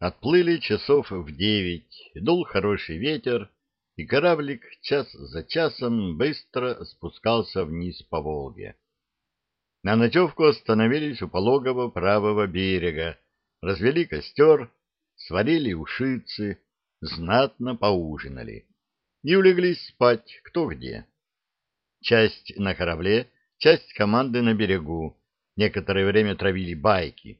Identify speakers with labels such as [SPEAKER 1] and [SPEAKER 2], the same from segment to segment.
[SPEAKER 1] Отплыли часов в девять, дул хороший ветер, и кораблик час за часом быстро спускался вниз по Волге. На ночевку остановились у пологого правого берега, развели костер, сварили ушицы, знатно поужинали и улеглись спать кто где. Часть на корабле, часть команды на берегу, некоторое время травили байки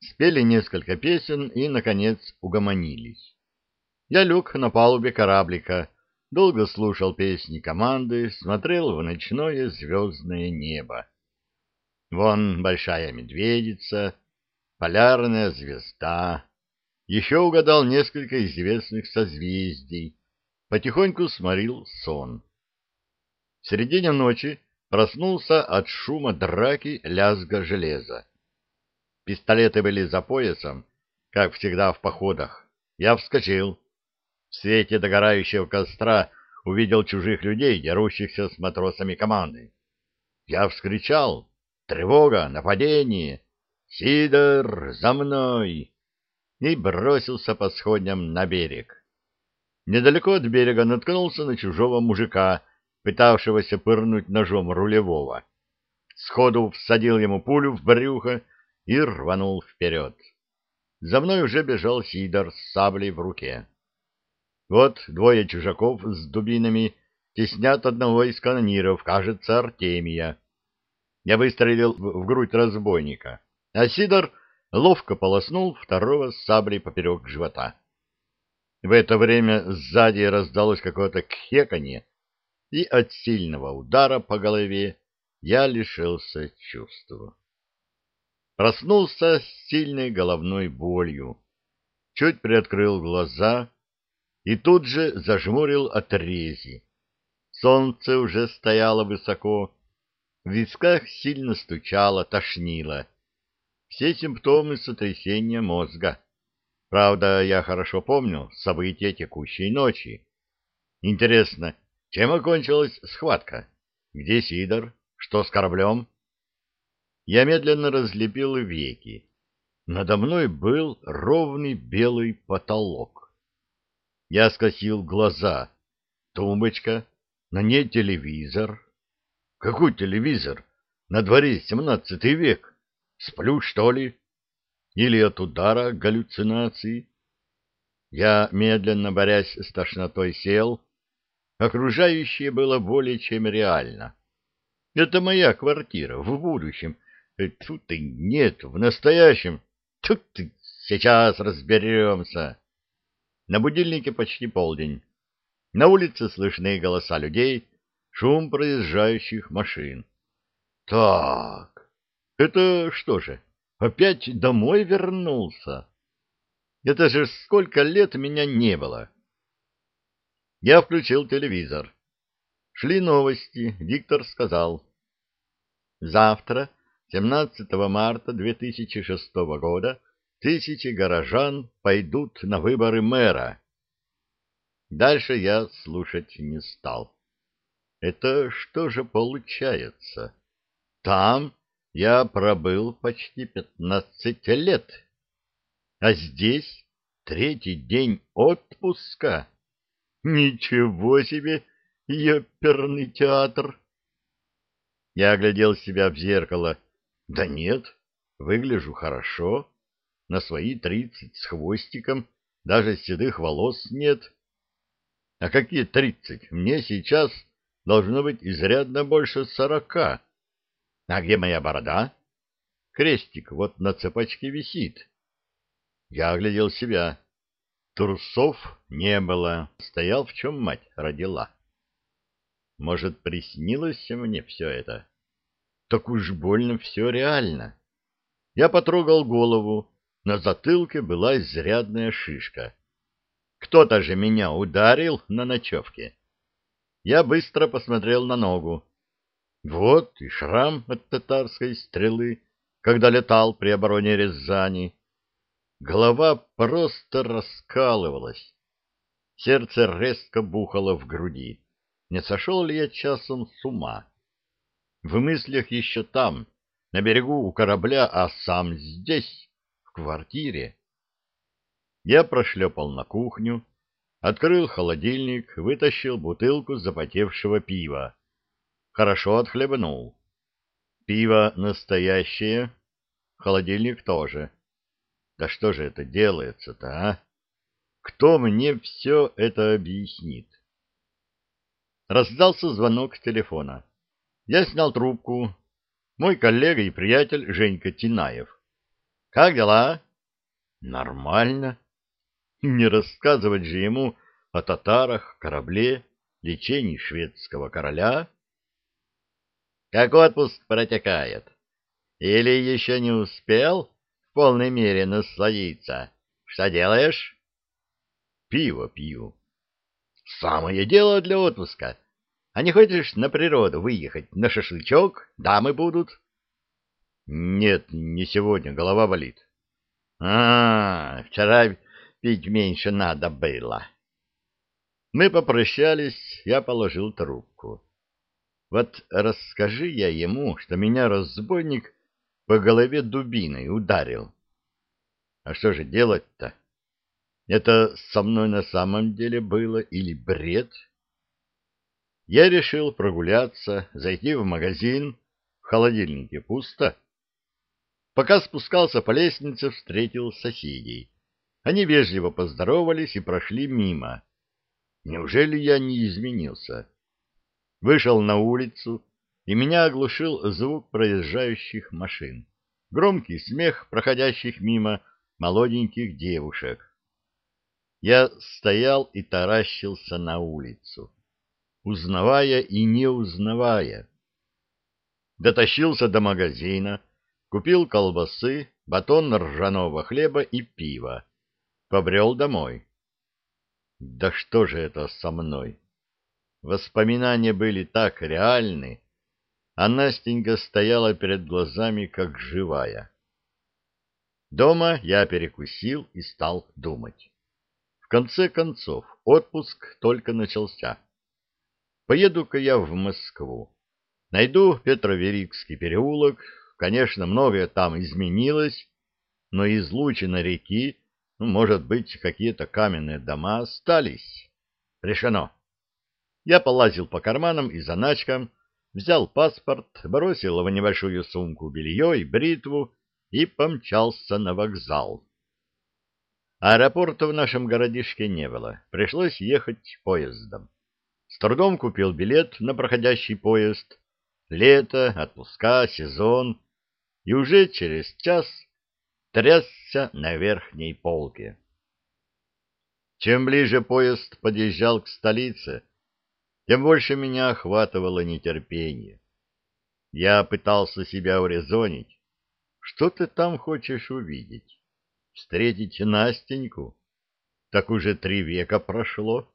[SPEAKER 1] спели несколько песен и, наконец, угомонились. Я лег на палубе кораблика, долго слушал песни команды, смотрел в ночное звездное небо. Вон большая медведица, полярная звезда. Еще угадал несколько известных созвездий. Потихоньку сморил сон. В середине ночи проснулся от шума драки лязга железа. Пистолеты были за поясом, как всегда в походах. Я вскочил. В свете догорающего костра увидел чужих людей, дерущихся с матросами команды. Я вскричал «Тревога! Нападение! Сидор, за мной!» и бросился по сходням на берег. Недалеко от берега наткнулся на чужого мужика, пытавшегося пырнуть ножом рулевого. Сходу всадил ему пулю в брюхо, и рванул вперед. За мной уже бежал Сидор с саблей в руке. Вот двое чужаков с дубинами теснят одного из канониров, кажется, Артемия. Я выстрелил в грудь разбойника, а Сидор ловко полоснул второго с саблей поперек живота. В это время сзади раздалось какое-то кхеканье, и от сильного удара по голове я лишился чувства. Проснулся с сильной головной болью. Чуть приоткрыл глаза и тут же зажмурил от рези. Солнце уже стояло высоко, в висках сильно стучало, тошнило. Все симптомы сотрясения мозга. Правда, я хорошо помню события текущей ночи. Интересно, чем окончилась схватка? Где Сидор? Что с кораблем? Я медленно разлепил веки. Надо мной был ровный белый потолок. Я скосил глаза. Тумбочка, на ней телевизор. Какой телевизор? На дворе семнадцатый век. Сплю, что ли? Или от удара галлюцинации? Я, медленно борясь с тошнотой, сел. Окружающее было более чем реально. Это моя квартира в будущем, Тут и нет, в настоящем. Тут ты, сейчас разберемся. На будильнике почти полдень. На улице слышны голоса людей, шум проезжающих машин. Так, это что же, опять домой вернулся? Это же сколько лет меня не было. Я включил телевизор. Шли новости. Виктор сказал. Завтра 17 марта 2006 года тысячи горожан пойдут на выборы мэра. Дальше я слушать не стал. Это что же получается? Там я пробыл почти пятнадцать лет, а здесь третий день отпуска. Ничего себе, ёперный театр! Я оглядел себя в зеркало да нет, выгляжу хорошо. На свои тридцать с хвостиком, даже седых волос нет. А какие тридцать? Мне сейчас должно быть изрядно больше сорока. А где моя борода? Крестик вот на цепочке висит. Я оглядел себя. Трусов не было. Стоял, в чем мать родила. Может, приснилось мне все это? Так уж больно все реально. Я потрогал голову. На затылке была изрядная шишка. Кто-то же меня ударил на ночевке. Я быстро посмотрел на ногу. Вот и шрам от татарской стрелы, когда летал при обороне Рязани. Голова просто раскалывалась. Сердце резко бухало в груди. Не сошел ли я часом с ума? В мыслях еще там, на берегу у корабля, а сам здесь, в квартире. Я прошлепал на кухню, открыл холодильник, вытащил бутылку запотевшего пива. Хорошо отхлебнул. Пиво настоящее, холодильник тоже. Да что же это делается-то, а? Кто мне все это объяснит? Раздался звонок телефона. Я снял трубку. Мой коллега и приятель Женька Тинаев. «Как дела?» «Нормально. Не рассказывать же ему о татарах, корабле, лечении шведского короля». «Как отпуск протекает? Или еще не успел в полной мере насладиться? Что делаешь?» «Пиво пью». «Самое дело для отпуска». А не хочешь на природу выехать, на шашлычок? Дамы будут? Нет, не сегодня, голова болит. А, вчера пить меньше надо было. Мы попрощались, я положил трубку. Вот расскажи я ему, что меня разбойник по голове дубиной ударил. А что же делать-то? Это со мной на самом деле было или бред? — я решил прогуляться, зайти в магазин. В холодильнике пусто. Пока спускался по лестнице, встретил соседей. Они вежливо поздоровались и прошли мимо. Неужели я не изменился? Вышел на улицу, и меня оглушил звук проезжающих машин. Громкий смех проходящих мимо молоденьких девушек. Я стоял и таращился на улицу узнавая и не узнавая. Дотащился до магазина, купил колбасы, батон ржаного хлеба и пива. Побрел домой. Да что же это со мной? Воспоминания были так реальны, а Настенька стояла перед глазами, как живая. Дома я перекусил и стал думать. В конце концов, отпуск только начался. Поеду-ка я в Москву. Найду Петроверикский переулок. Конечно, многое там изменилось, но излучина реки, ну, может быть, какие-то каменные дома остались. Решено. Я полазил по карманам и заначкам, взял паспорт, бросил в небольшую сумку белье и бритву и помчался на вокзал. Аэропорта в нашем городишке не было, пришлось ехать поездом. С трудом купил билет на проходящий поезд. Лето, отпуска, сезон. И уже через час трясся на верхней полке. Чем ближе поезд подъезжал к столице, тем больше меня охватывало нетерпение. Я пытался себя урезонить. Что ты там хочешь увидеть? Встретить Настеньку? Так уже три века прошло.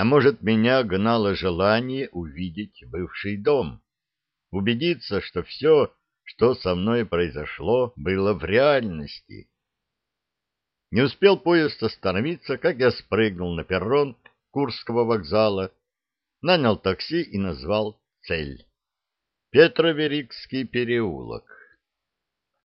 [SPEAKER 1] А может, меня гнало желание увидеть бывший дом, убедиться, что все, что со мной произошло, было в реальности. Не успел поезд остановиться, как я спрыгнул на перрон Курского вокзала, нанял такси и назвал цель. Петроверикский переулок.